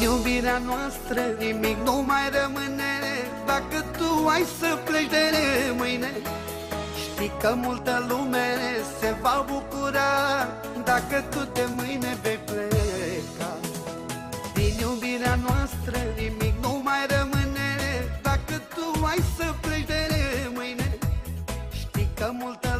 Din iubirea noastră nimic nu mai rămâne. Dacă tu ai să pleci de mâine Știi că multă lume se va bucura. Dacă tu de mâine vei pleca Din iubirea noastră nimic nu mai rămâne. Dacă tu ai să pleci de mâine Știi că multă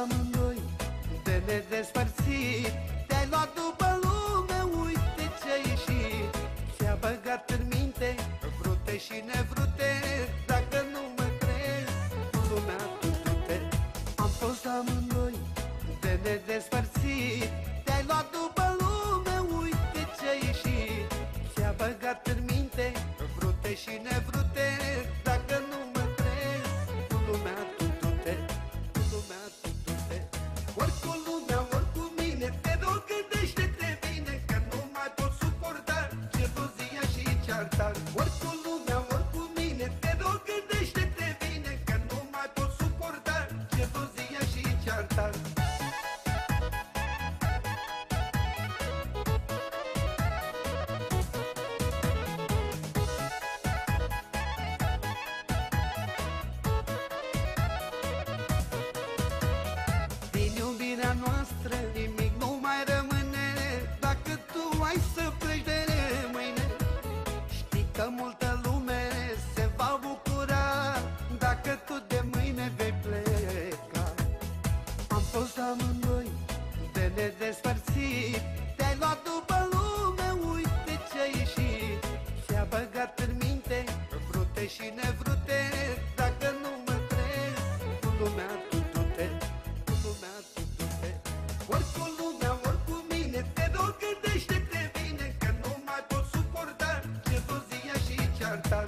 amândoi de nedespărțit. Te-ai luat după lume, uite ce-ai ieșit. Ți-a băgat în minte vrute și nevrute. Dacă nu mă crezi, lumea tu-te Am fost amândoi de nedespărțit. Te-ai luat după lume, uite ce-ai ieșit. Ți-a băgat în minte și cearta Ori cu lumea, ori cu mine Te rog gândește-te bine Că nu mai pot suporta Gelozia și cearta că multă lume se va bucura. Dacă tu de mâine vei pleca. Am fost amândoi de nedespărțit. Te-ai luat după lume, uite ce-ai ieșit. Ți-a băgat în minte vrute și nevrute canta